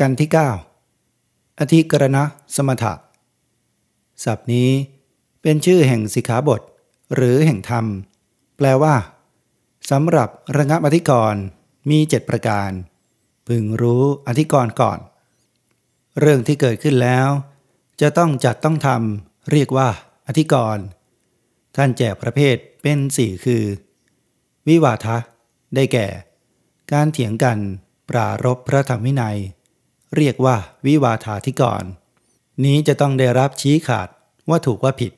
กันที่ 9 อธิกรณะสมถะศัพท์นี้เป็นชื่อแห่งสิกขาบท หรือแห่งธรรม แปลว่าสำหรับระงับอธิกรณ์มีเจ็ดประการ พึงรู้อธิกรณ์ก่อน เรื่องที่เกิดขึ้นแล้ว จะต้องจัดต้องทำเรียกว่า อธิกรณ์ท่านแจกประเภทเป็นสี่คือ วิวาทะ ได้แก่ การเถียงกัน ปรารบพระธรรมวินัย เรียกว่าวิวาทาธิกร นี้จะต้องได้รับชี้ขาดว่าถูกว่าผิด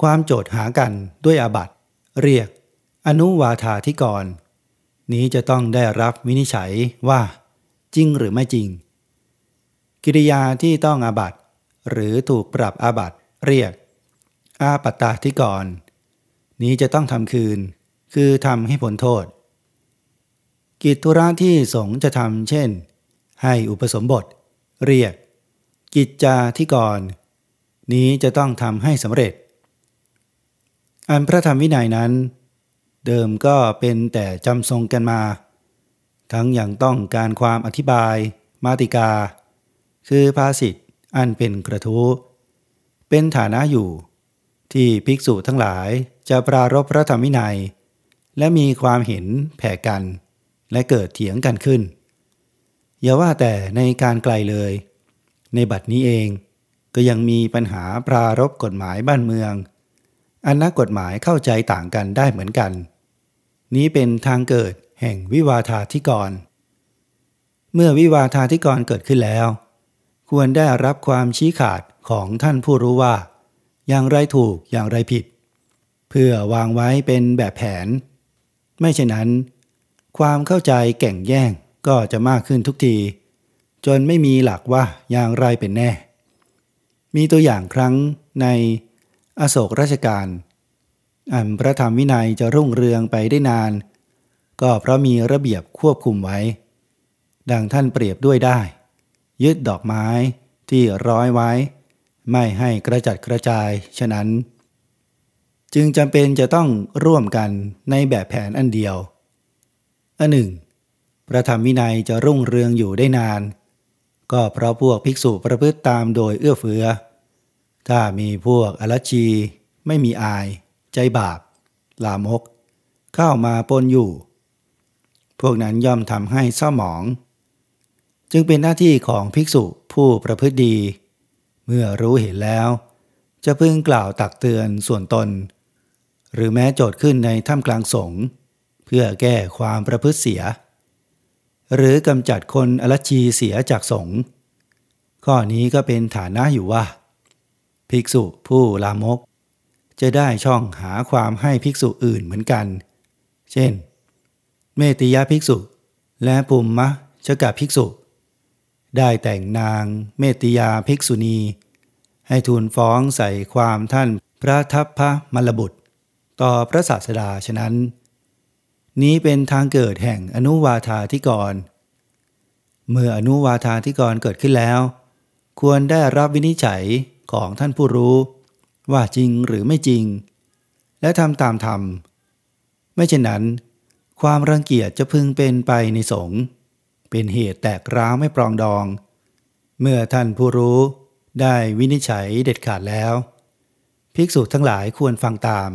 ความโจทย์หากันด้วยอาบัตเรียก อนุวาทาธิกร นี้จะต้องได้รับวินิจฉัยว่า จริงหรือไม่จริง กิริยาที่ต้องอาบัตหรือถูกปรับอาบัตเรียก อาปัตตาธิกร นี้จะต้องทำคืน คือทำให้ผลโทษ กิจธุระที่สงจะทำเช่น ให้อุปสมบท เรียก กิจจาธิกร นี้จะต้องทำให้สำเร็จ อันพระธรรมวินัยนั้น เดิมก็เป็นแต่จำทรงกันมา ทั้งอย่างต้องการความอธิบาย มาติกา คือภาษิตอันเป็นกระทู้เป็นฐานะอยู่ ที่ภิกษุทั้งหลายจะปรารบพระธรรมวินัย และมีความเห็นแผ่กัน และเกิดเถียงกันขึ้น อย่าว่าแต่ในการไกลเลย ในบัดนี้เองก็ยังมีปัญหาปรารบกฎหมายบ้านเมือง อันนักกฎหมายเข้าใจต่างกันได้เหมือนกัน นี้เป็นทางเกิดแห่งวิวาทาธิกร เมื่อวิวาทาธิกรเกิดขึ้นแล้ว ควรได้รับความชี้ขาดของท่านผู้รู้ว่า อย่างไรถูกอย่างไรผิด เพื่อวางไว้เป็นแบบแผน ไม่เช่นนั้น ความเข้าใจแก่งแย่ง ก็จะมากขึ้นทุกที จนไม่มีหลักว่าอย่างไรเป็นแน่ มีตัวอย่างครั้งในอโศกราชการอันพระธรรมวินัยจะรุ่งเรืองไปได้นาน ก็เพราะมีระเบียบควบคุมไว้ ดังท่านเปรียบด้วยได้ ยึดดอกไม้ที่ร้อยไว้ ไม่ให้กระจัดกระจาย ฉะนั้น จึงจำเป็นจะต้องร่วมกันในแบบแผนอันเดียว อันหนึ่ง พระธรรมวินัยจะรุ่งเรืองอยู่ได้นาน ก็เพราะพวกภิกษุประพฤติตามโดยเอื้อเฟื้อ ถ้ามีพวกอรชี ไม่มีอาย ใจบาป ลามก เข้ามาปนอยู่ พวกนั้นย่อมทำให้เศร้าหมอง จึงเป็นหน้าที่ของภิกษุผู้ประพฤติดี เมื่อรู้เห็นแล้ว จะพึงกล่าวตักเตือนส่วนตน หรือแม้โจทย์ขึ้นในถ้ำกลางสงฆ์เพื่อแก้ความประพฤติเสีย หรือกำจัดคนอรชีเสียจากสงฆ์ข้อนี้ก็เป็นฐานะอยู่ว่า ภิกษุผู้ลามก จะได้ช่องหาความให้ภิกษุอื่นเหมือนกัน เช่น เมติยาภิกษุ และปุมมะชกะภิกษุ ได้แต่งนางเมติยาภิกษุณี ให้ทูลฟ้องใส่ความท่านพระทัพพระมลบุตร ต่อพระศาสดาฉะนั้น นี้เป็นทางเกิดแห่งอนุวาธาธิกร เมื่ออนุวาธาธิกรเกิดขึ้นแล้ว ควรได้รับวินิจฉัยของท่านผู้รู้ ว่าจริงหรือไม่จริง และทำตามธรรม ไม่เช่นนั้น ความรังเกียจจะพึงเป็นไปในสงฆ์เป็นเหตุแตกร้าวไม่ปรองดอง เมื่อท่านผู้รู้ได้วินิจฉัยเด็ดขาดแล้ว ภิกษุทั้งหลายควรฟังตาม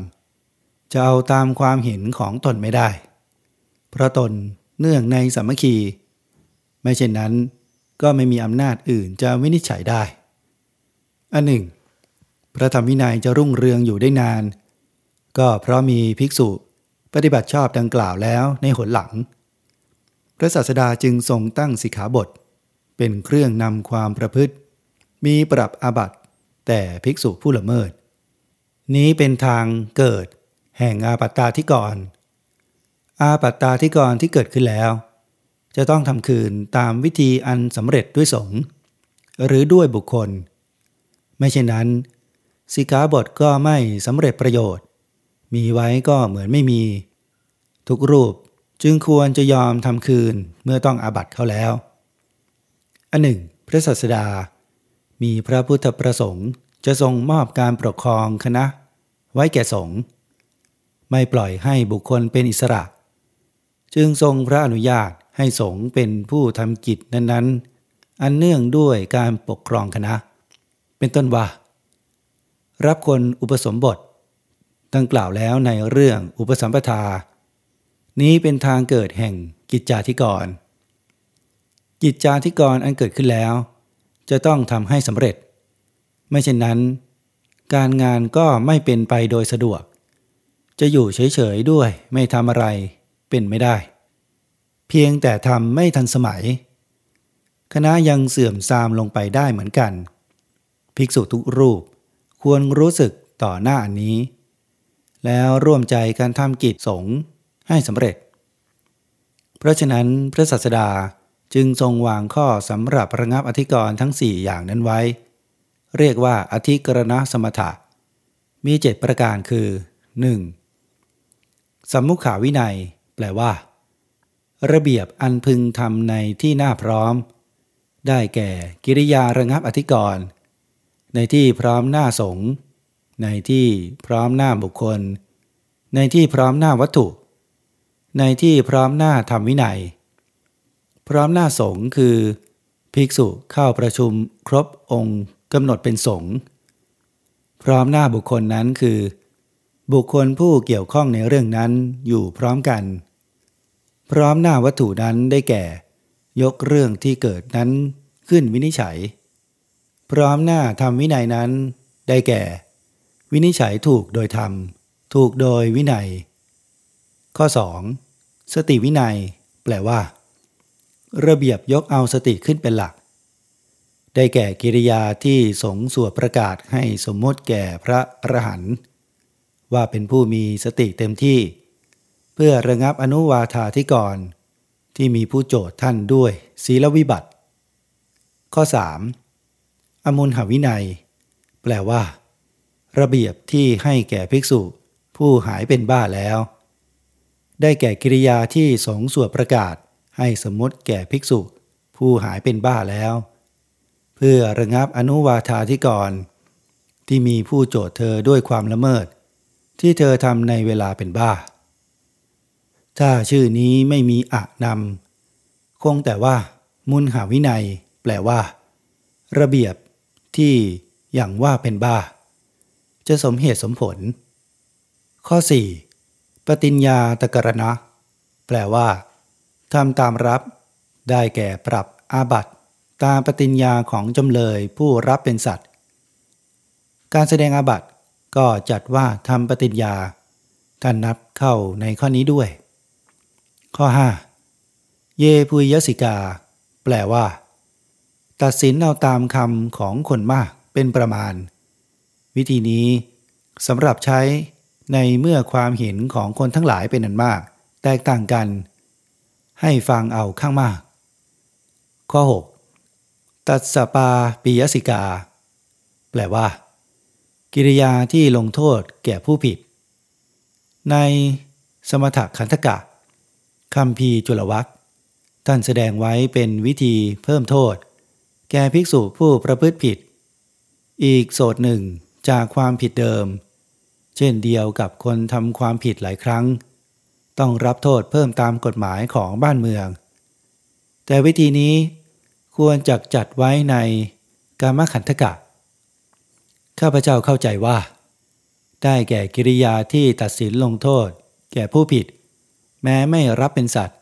จะเอาตามความเห็นของตนไม่ได้ เพราะตนเนื่องในสามัคคี ไม่เช่นนั้นก็ไม่มีอำนาจอื่นจะวินิจฉัยได้ อันหนึ่ง พระธรรมวินัยจะรุ่งเรืองอยู่ได้นาน ก็เพราะมีภิกษุปฏิบัติชอบดังกล่าวแล้วในหนหลัง พระศาสดาจึงทรงตั้งสิกขาบท เป็นเครื่องนำความประพฤติ มีปรับอาบัติแต่ภิกษุผู้ละเมิด นี้เป็นทางเกิดแห่งอาปัตตาธิกร อาปัตตาธิกรที่เกิดขึ้นแล้ว จะต้องทำคืนตามวิธีอันสำเร็จด้วยสงฆ์หรือด้วยบุคคล ไม่เช่นนั้นสิกขาบทก็ไม่สำเร็จประโยชน์ มีไว้ก็เหมือนไม่มี ทุกรูปจึงควรจะยอมทำคืนเมื่อต้องอาบัตเขาแล้ว อันหนึ่ง พระศาสดา มีพระพุทธประสงค์จะทรงมอบการปกครองคณะ ไว้แก่สงฆ์ไม่ปล่อยให้บุคคลเป็นอิสระ จึงทรงพระอนุญาตให้สงฆ์เป็นผู้ทำกิจนั้นอันเนื่องด้วยการปกครองคณะ เป็นต้นว่า รับคนอุปสมบทดังกล่าวแล้วในเรื่องอุปสัมปทา นี้เป็นทางเกิดแห่งกิจจาธิกร กิจจาธิกรอันเกิดขึ้นแล้ว จะต้องทำให้สำเร็จ ไม่เช่นนั้น การงานก็ไม่เป็นไปโดยสะดวก จะอยู่เฉยๆด้วยไม่ทำอะไร เป็นไม่ได้ เพียงแต่ทำไม่ทันสมัย คณะยังเสื่อมทรามลงไปได้เหมือนกัน ภิกษุทุกรูปควรรู้สึกต่อหน้าอันนี้ แล้วร่วมใจการทำกิจสงฆ์ให้สำเร็จ เพราะฉะนั้นพระศาสดาจึงทรงวางข้อสำหรับระงับอธิกรณ์ทั้งสี่อย่างนั้นไว้ เรียกว่าอธิกรณสมถะ มีเจ็ดประการคือ 1. สัมมุขาวินัย แปลว่า ระเบียบอันพึงทำในที่หน้าพร้อม ได้แก่กิริยาระงับอธิกรณ์ในที่พร้อมหน้าสงในที่พร้อมหน้าบุคคล ในที่พร้อมหน้าวัตถุ ในที่พร้อมหน้าธรรมวินัย พร้อมหน้าสงคือ ภิกษุเข้าประชุมครบองค์กำหนดเป็นสงพร้อมหน้าบุคคลนั้นคือ บุคคลผู้เกี่ยวข้องในเรื่องนั้นอยู่พร้อมกัน พร้อมหน้าวัตถุนั้นได้แก่ ยกเรื่องที่เกิดนั้นขึ้นวินิจฉัย พร้อมหน้าทำวินัยนั้น ได้แก่ วินิจฉัยถูกโดยธรรม ถูกโดยวินัย ข้อ 2. สติวินัย แปลว่า ระเบียบยกเอาสติขึ้นเป็นหลัก ได้แก่กิริยาที่สงสวดประกาศให้สมมติแก่พระอรหันต์ว่าเป็นผู้มีสติเต็มที่ พื่อระงับอนุวาธาธิกร ที่มีผู้โจทย์ท่านด้วยศีลวิบัติ ข้อ 3. อมุลหวินัย แปลว่า ระเบียบที่ให้แก่ภิกษุ ผู้หายเป็นบ้าแล้ว ได้แก่กิริยาที่สงสวดประกาศให้สมมติแก่ภิกษุ ผู้หายเป็นบ้าแล้ว เพื่อระงับอนุวาธาธิกร ที่มีผู้โจทย์เธอด้วยความละเมิด ที่เธอทำในเวลาเป็นบ้า ถ้าชื่อนี้ไม่มีอะนำคงแต่ว่า มุนหาวินัย แปลว่า ระเบียบที่อย่างว่าเป็นบ้า จะสมเหตุสมผล ข้อ 4. ปฏิญญาตกรณะ แปลว่าทำตามรับ ได้แก่ปรับอาบัตตามปฏิญญาของจำเลยผู้รับเป็นสัตว์ การแสดงอาบัตก็จัดว่าทำปฏิญญาท่านนับเข้าในข้อนี้ด้วย ข้อ 5. เยพุยสิกา แปลว่า ตัดสินเอาตามคำของคนมากเป็นประมาณ วิธีนี้สำหรับใช้ในเมื่อความเห็นของคนทั้งหลายเป็นอันมาก แตกต่างกัน ให้ฟังเอาข้างมาก ข้อ 6. ตัดสปาปิยสิกา แปลว่า กิริยาที่ลงโทษแก่ผู้ผิด ในสมถขันธกะ คำพีจุลวัคท่านแสดงไว้เป็นวิธีเพิ่มโทษ แก่ภิกษุผู้ประพฤติผิด อีกโสดหนึ่งจากความผิดเดิม เช่นเดียวกับคนทำความผิดหลายครั้ง ต้องรับโทษเพิ่มตามกฎหมายของบ้านเมือง แต่วิธีนี้ควรจักจัดไว้ในกามขันธกะ ข้าพเจ้าเข้าใจว่า ได้แก่กิริยาที่ตัดสินลงโทษ แก่ผู้ผิด แม้ไม่รับเป็นสัตว์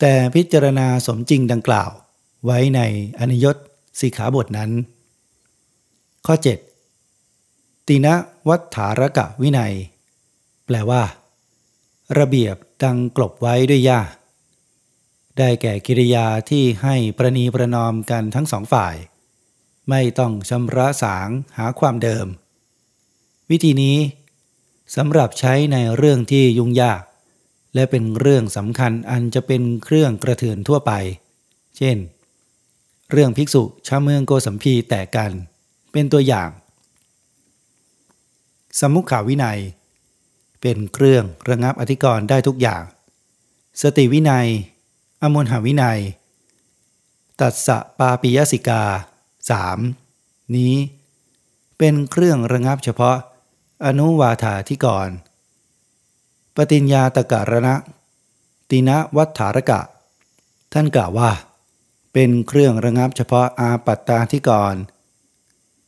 แต่พิจารณาสมจริงดังกล่าว ไว้ในอนิยตสิขาบทนั้น ข้อ 7. ตินะวัฏฐารกะวินัย แปลว่า ระเบียบดังกลบไว้ด้วยยาได้แก่กิริยาที่ให้ประนีประนอมกันทั้งสองฝ่าย ไม่ต้องชำระสางหาความเดิม วิธีนี้สำหรับใช้ในเรื่องที่ยุ่งยาก และเป็นเรื่องสำคัญอันจะเป็นเครื่องกระเทือนทั่วไป เช่น เรื่องภิกษุชาวเมืองโกสัมพีแตกกัน เป็นตัวอย่าง สมุขขาวินัย เป็นเครื่องระงับอธิกรณ์ได้ทุกอย่าง สติวินัย อมนหาวินัย ตัสสะปาปิยสิกาสามนี้เป็นเครื่องระงับเฉพาะอนุวาธาธิกร ปฏิญญาตการณะ ตินะวัฏฐารกะ ท่านกล่าวว่า เป็นเครื่องระงับเฉพาะอาปัตตาที่ก่อน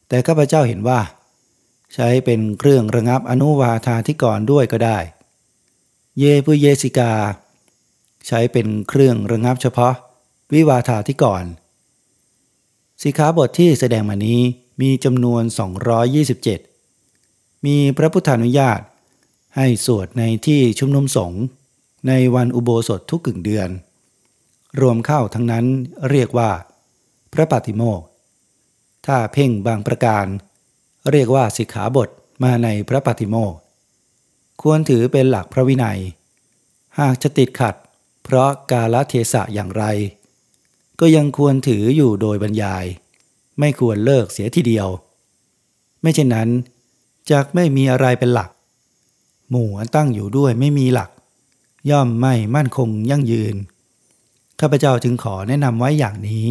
แต่ข้าพเจ้าเห็นว่า ใช้เป็นเครื่องระงับอนุวาธาที่ก่อนด้วยก็ได้ เยปุเยสิกา ใช้เป็นเครื่องระงับเฉพาะ วิวาธาที่ก่อนสิกขาบทที่แสดงมานี้มีจำนวน 227 มีพระพุทธานุญาต ให้สวดในที่ชุมนุมสงฆ์ในวันอุโบสถทุกกึ่งเดือน รวมเข้าทั้งนั้นเรียกว่า พระปฏิโมกถ้าเพ่งบางประการ เรียกว่าสิกขาบทมาในพระปฏิโมกควรถือเป็นหลักพระวินัย หากจะติดขัด เพราะกาลเทศะอย่างไร ก็ยังควรถืออยู่โดยบรรยาย ไม่ควรเลิกเสียทีเดียว ไม่เช่นนั้นจากไม่มีอะไรเป็นหลัก หมู่อันตั้งอยู่ด้วยไม่มีหลัก ย่อมไม่มั่นคงยั่งยืน ข้าพเจ้าจึงขอแนะนำไว้อย่างนี้